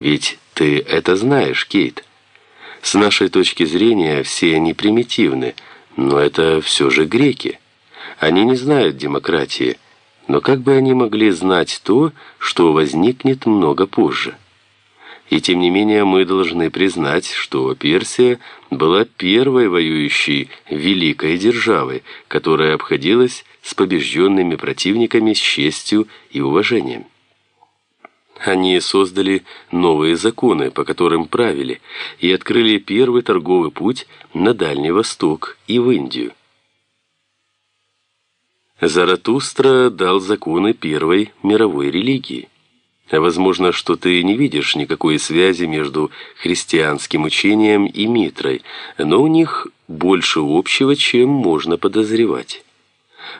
Ведь ты это знаешь, Кейт. С нашей точки зрения все они примитивны, но это все же греки. Они не знают демократии, но как бы они могли знать то, что возникнет много позже? И тем не менее мы должны признать, что Персия была первой воюющей великой державой, которая обходилась с побежденными противниками с честью и уважением. Они создали новые законы, по которым правили, и открыли первый торговый путь на Дальний Восток и в Индию. Заратустра дал законы первой мировой религии. Возможно, что ты не видишь никакой связи между христианским учением и Митрой, но у них больше общего, чем можно подозревать.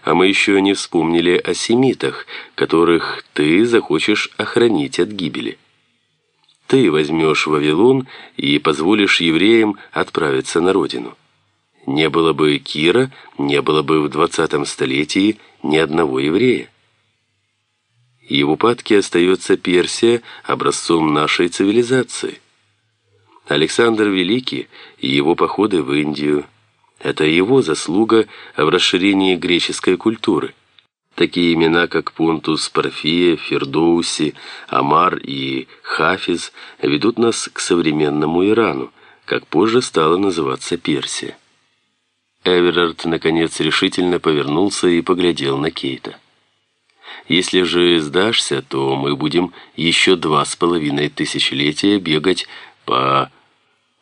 А мы еще не вспомнили о семитах, которых ты захочешь охранить от гибели. Ты возьмешь Вавилон и позволишь евреям отправиться на родину. Не было бы Кира, не было бы в 20 столетии ни одного еврея и в упадке остается Персия образцом нашей цивилизации. Александр Великий и его походы в Индию – это его заслуга в расширении греческой культуры. Такие имена, как Понтус, Парфия, Фердоуси, Амар и Хафиз ведут нас к современному Ирану, как позже стала называться Персия. Эверард, наконец, решительно повернулся и поглядел на Кейта. Если же сдашься, то мы будем еще два с половиной тысячелетия бегать по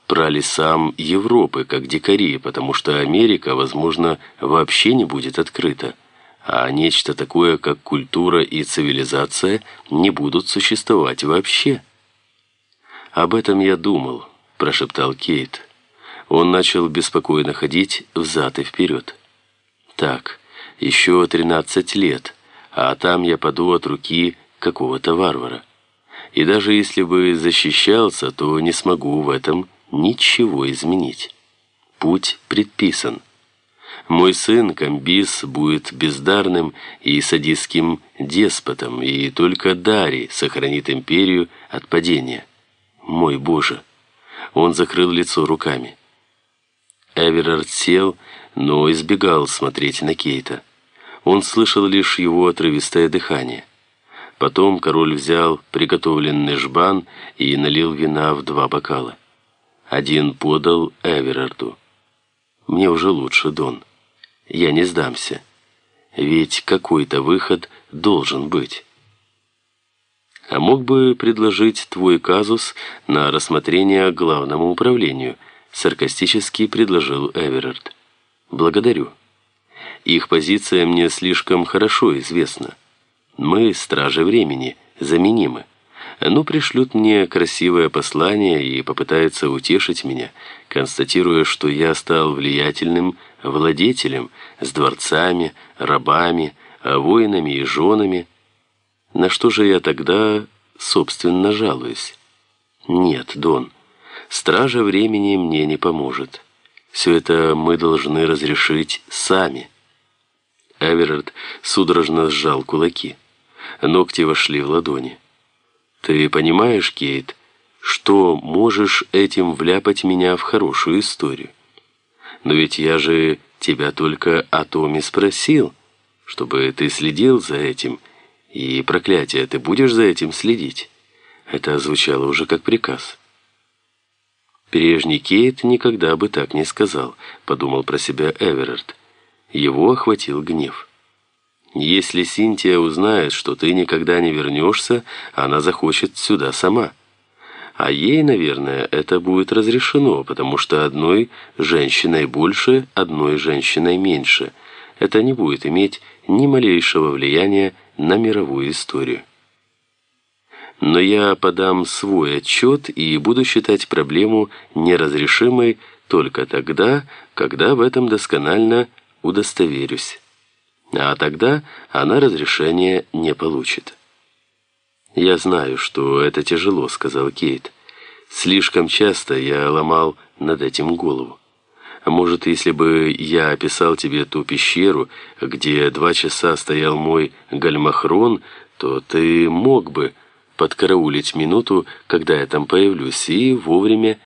пролесам Европы, как дикари, потому что Америка, возможно, вообще не будет открыта, а нечто такое, как культура и цивилизация, не будут существовать вообще. «Об этом я думал», – прошептал Кейт. Он начал беспокойно ходить взад и вперед. «Так, еще тринадцать лет» а там я паду от руки какого-то варвара. И даже если бы защищался, то не смогу в этом ничего изменить. Путь предписан. Мой сын Камбис будет бездарным и садистским деспотом, и только Дарий сохранит империю от падения. Мой Боже! Он закрыл лицо руками. Эверард сел, но избегал смотреть на Кейта. Он слышал лишь его отрывистое дыхание. Потом король взял приготовленный жбан и налил вина в два бокала. Один подал Эверарду. «Мне уже лучше, Дон. Я не сдамся. Ведь какой-то выход должен быть». «А мог бы предложить твой казус на рассмотрение главному управлению», саркастически предложил Эверард. «Благодарю». Их позиция мне слишком хорошо известна. Мы, стражи времени, заменимы. Ну, пришлют мне красивое послание и попытаются утешить меня, констатируя, что я стал влиятельным владетелем с дворцами, рабами, воинами и женами. На что же я тогда, собственно, жалуюсь? Нет, Дон, стража времени мне не поможет. Все это мы должны разрешить сами». Эверард судорожно сжал кулаки. Ногти вошли в ладони. «Ты понимаешь, Кейт, что можешь этим вляпать меня в хорошую историю? Но ведь я же тебя только о том и спросил, чтобы ты следил за этим, и, проклятие, ты будешь за этим следить?» Это звучало уже как приказ. «Прежний Кейт никогда бы так не сказал», — подумал про себя Эверард. Его охватил гнев. «Если Синтия узнает, что ты никогда не вернешься, она захочет сюда сама. А ей, наверное, это будет разрешено, потому что одной женщиной больше, одной женщиной меньше. Это не будет иметь ни малейшего влияния на мировую историю. Но я подам свой отчет и буду считать проблему неразрешимой только тогда, когда в этом досконально удостоверюсь. А тогда она разрешения не получит. «Я знаю, что это тяжело», — сказал Кейт. «Слишком часто я ломал над этим голову. Может, если бы я описал тебе ту пещеру, где два часа стоял мой гальмахрон, то ты мог бы подкараулить минуту, когда я там появлюсь, и вовремя